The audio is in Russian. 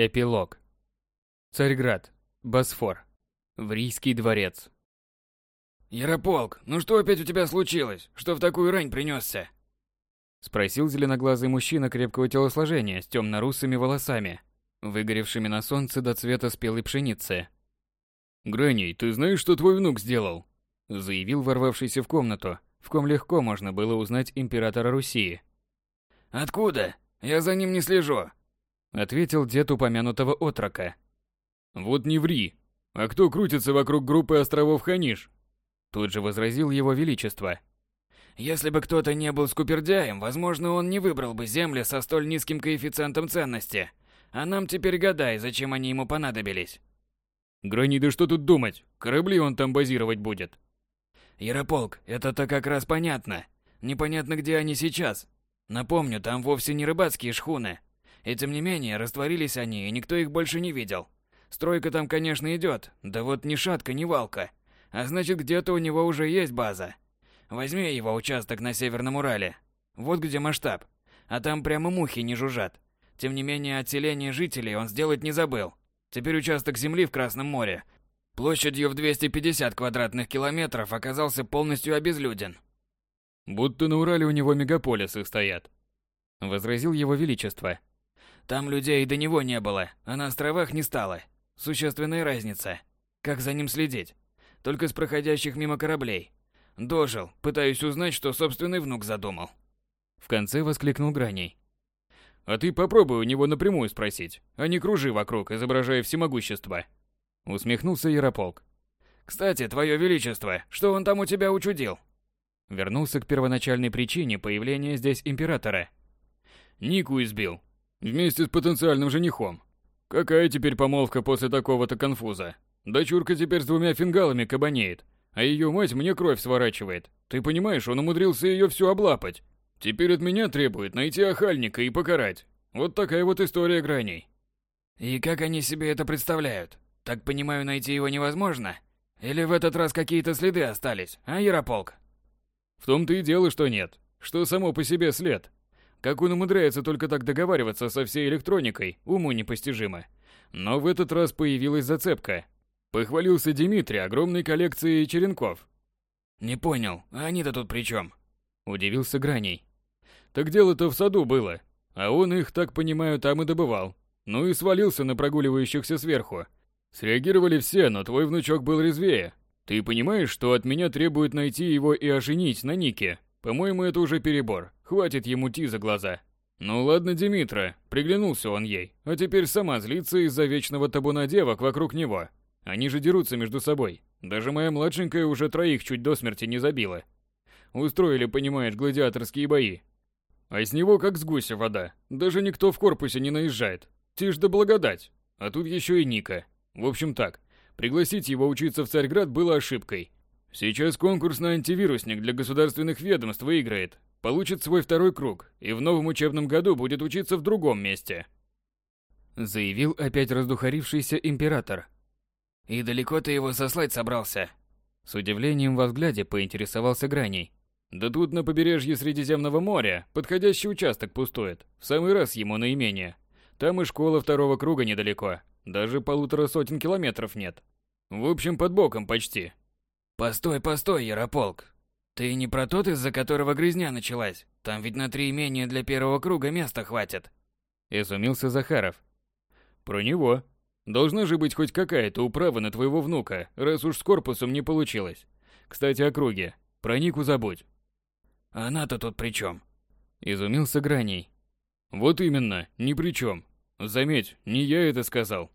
Эпилог. Царьград. Босфор. Врийский дворец. «Ярополк, ну что опять у тебя случилось? Что в такую рань принесся?» Спросил зеленоглазый мужчина крепкого телосложения с темно-русыми волосами, выгоревшими на солнце до цвета спелой пшеницы. «Граней, ты знаешь, что твой внук сделал?» Заявил ворвавшийся в комнату, в ком легко можно было узнать императора Руси. «Откуда? Я за ним не слежу», — ответил дед упомянутого отрока. «Вот не ври. А кто крутится вокруг группы островов Ханиш?» Тут же возразил его величество. «Если бы кто-то не был скупердяем, возможно, он не выбрал бы земли со столь низким коэффициентом ценности. А нам теперь гадай, зачем они ему понадобились». «Грани, что тут думать? Корабли он там базировать будет». «Ярополк, это-то как раз понятно. Непонятно, где они сейчас. Напомню, там вовсе не рыбацкие шхуны. И тем не менее, растворились они, и никто их больше не видел. Стройка там, конечно, идет, да вот ни шатка, ни валка. А значит, где-то у него уже есть база. Возьми его участок на Северном Урале. Вот где масштаб. А там прямо мухи не жужжат. Тем не менее, отселение жителей он сделать не забыл. Теперь участок земли в Красном море площадью в 250 квадратных километров оказался полностью обезлюден. Будто на Урале у него мегаполисы стоят. Возразил его величество. Там людей до него не было, а на островах не стало. Существенная разница. Как за ним следить? Только с проходящих мимо кораблей. Дожил, пытаюсь узнать, что собственный внук задумал. В конце воскликнул Граней. А ты попробуй у него напрямую спросить, а не кружи вокруг, изображая всемогущество. Усмехнулся Ярополк. Кстати, твое величество, что он там у тебя учудил? Вернулся к первоначальной причине появления здесь императора. Нику избил. Вместе с потенциальным женихом. Какая теперь помолвка после такого-то конфуза? Дочурка теперь с двумя фингалами кабанеет, а ее мать мне кровь сворачивает. Ты понимаешь, он умудрился ее всю облапать. Теперь от меня требует найти охальника и покарать. Вот такая вот история граней. И как они себе это представляют? Так понимаю, найти его невозможно? Или в этот раз какие-то следы остались, а, Ярополк? В том-то и дело, что нет. Что само по себе след. Как он умудряется только так договариваться со всей электроникой, уму непостижимо. Но в этот раз появилась зацепка. Похвалился Дмитрий огромной коллекцией черенков. «Не понял, а они-то тут при чем? Удивился Граней. «Так дело-то в саду было, а он их, так понимаю, там и добывал. Ну и свалился на прогуливающихся сверху. Среагировали все, но твой внучок был резвее. Ты понимаешь, что от меня требуют найти его и оженить на Нике? По-моему, это уже перебор. Хватит ему ти за глаза. Ну ладно, Димитра, приглянулся он ей, а теперь сама злится из-за вечного табуна девок вокруг него. Они же дерутся между собой. Даже моя младшенькая уже троих чуть до смерти не забила. Устроили, понимаешь, гладиаторские бои. А с него как с гуся вода. Даже никто в корпусе не наезжает. Тишь да благодать. А тут еще и Ника. В общем так, пригласить его учиться в Царьград было ошибкой. Сейчас конкурс на антивирусник для государственных ведомств выиграет, получит свой второй круг и в новом учебном году будет учиться в другом месте. Заявил опять раздухарившийся император. «И далеко ты его сослать собрался?» С удивлением во взгляде поинтересовался Граней. «Да тут на побережье Средиземного моря подходящий участок пустует, в самый раз ему наименее. Там и школа второго круга недалеко, даже полутора сотен километров нет. В общем, под боком почти. Постой, постой, Ярополк. Ты не про тот, из-за которого грязня началась? Там ведь на три имения для первого круга места хватит. Изумился Захаров. Про него. Должна же быть хоть какая-то управа на твоего внука, раз уж с корпусом не получилось. Кстати, о круге. Про Нику забудь. Она-то тут при чем? Изумился Граней. Вот именно, ни при чем. Заметь, не я это сказал.